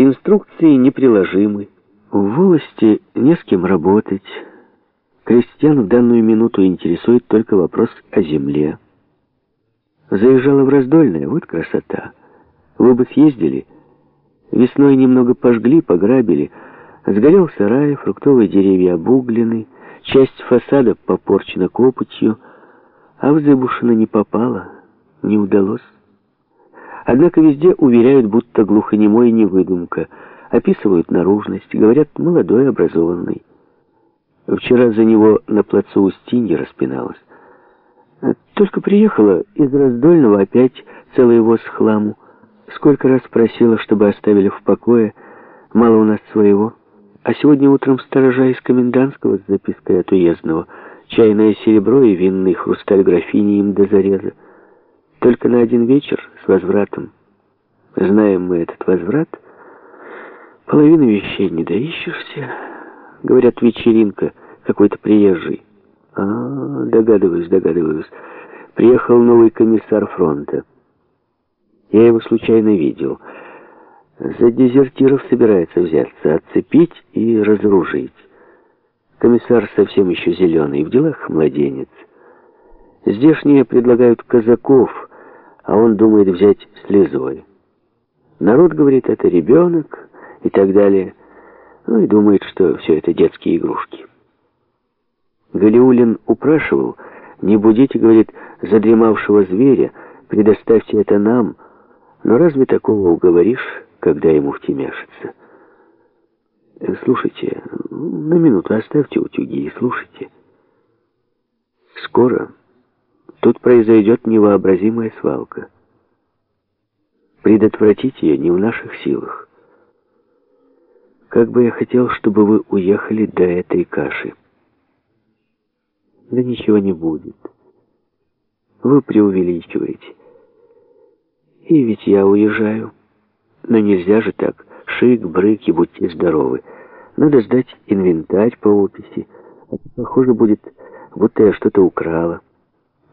Инструкции неприложимы. В волости не с кем работать. Крестьян в данную минуту интересует только вопрос о земле. Заезжала в Раздольное, вот красота. Вы бы съездили. Весной немного пожгли, пограбили. Сгорел сарай, фруктовые деревья обуглены, часть фасада попорчена копотью, а в Зыбушина не попало, не удалось. Однако везде уверяют, будто глухонемой не выдумка, описывают наружность, говорят, молодой, образованный. Вчера за него на плацу Устинья распиналась. Только приехала из Раздольного опять целый воз хламу. Сколько раз просила, чтобы оставили в покое. Мало у нас своего. А сегодня утром сторожа из комендантского с запиской от уездного. Чайное серебро и винный хрусталь графини им до зареза. Только на один вечер с возвратом. Знаем мы этот возврат. Половины вещей не доищешься. Говорят, вечеринка, какой-то приезжий. А, догадываюсь, догадываюсь. Приехал новый комиссар фронта. Я его случайно видел. За дезертиров собирается взяться, отцепить и разоружить. Комиссар совсем еще зеленый, в делах младенец. Здешние предлагают казаков, а он думает взять слезой. Народ говорит, это ребенок и так далее. Ну и думает, что все это детские игрушки. Галиулин упрашивал, не будите, говорит, задремавшего зверя, предоставьте это нам, но разве такого уговоришь, когда ему втемяшится? Э, слушайте, на минуту оставьте утюги и слушайте. Скоро тут произойдет невообразимая свалка. Предотвратить ее не в наших силах. Как бы я хотел, чтобы вы уехали до этой каши. Да ничего не будет. Вы преувеличиваете. И ведь я уезжаю. Но нельзя же так. Шик, брык и будьте здоровы. Надо сдать инвентарь по описи. А похоже будет, будто я что-то украла.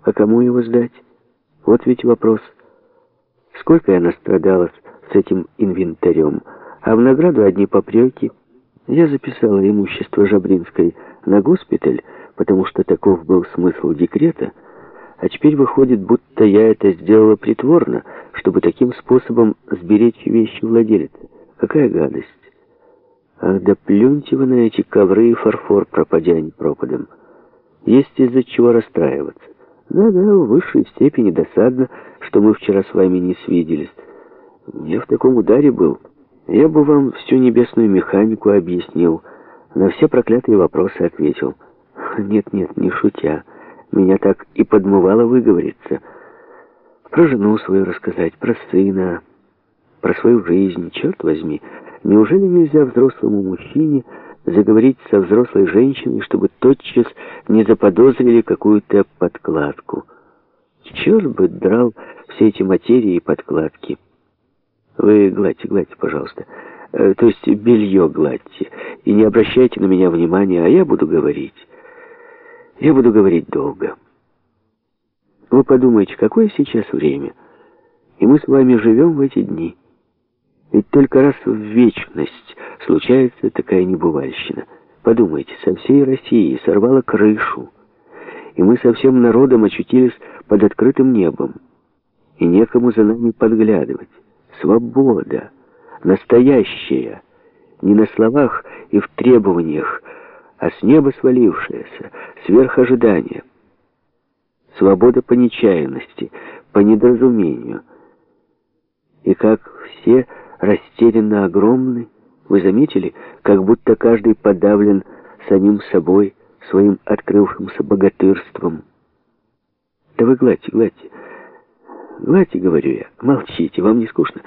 А кому его сдать? Вот ведь вопрос. Сколько я настрадалась с этим инвентарем, а в награду одни попреки. Я записала имущество Жабринской на госпиталь, потому что таков был смысл декрета, а теперь выходит, будто я это сделала притворно, чтобы таким способом сберечь вещи владельца. Какая гадость! Ах, да плюньте вы на эти ковры и фарфор, пропадя пропадом. Есть из-за чего расстраиваться. Да-да, в высшей степени досадно, что мы вчера с вами не свиделись. Я в таком ударе был. Я бы вам всю небесную механику объяснил, на все проклятые вопросы ответил. Нет-нет, не шутя. Меня так и подмывало выговориться. Про жену свою рассказать, про сына, про свою жизнь. Черт возьми, неужели нельзя взрослому мужчине заговорить со взрослой женщиной, чтобы тотчас не заподозрили какую-то подкладку? Черт бы драл все эти материи и подкладки. Вы гладьте, гладьте, пожалуйста. Э, то есть белье гладьте. И не обращайте на меня внимания, а я буду говорить. Я буду говорить долго. Вы подумайте, какое сейчас время? И мы с вами живем в эти дни. Ведь только раз в вечность случается такая небывальщина. Подумайте, со всей России сорвало крышу, и мы со всем народом очутились под открытым небом, и некому за нами подглядывать. Свобода, настоящая, не на словах и в требованиях, а с неба свалившаяся, сверх ожидания. Свобода по нечаянности, по недоразумению. И как все растерянно огромны, вы заметили, как будто каждый подавлен самим собой, своим открывшимся богатырством. Да вы гладьте, гладьте. Гладьте, говорю я, молчите, вам не скучно.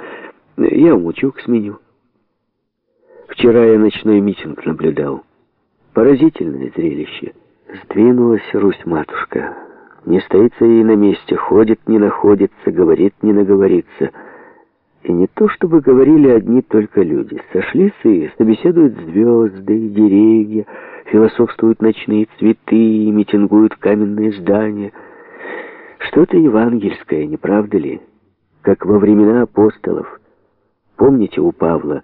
Я умучок сменю. Вчера я ночной митинг наблюдал. Поразительное зрелище. Сдвинулась Русь-матушка. Не стоится ей на месте, ходит, не находится, говорит, не наговорится. И не то, чтобы говорили одни только люди. Сошлись и собеседуют звезды, деревья, философствуют ночные цветы, митингуют каменные здания. Что-то евангельское, не правда ли? Как во времена апостолов. Помните у Павла...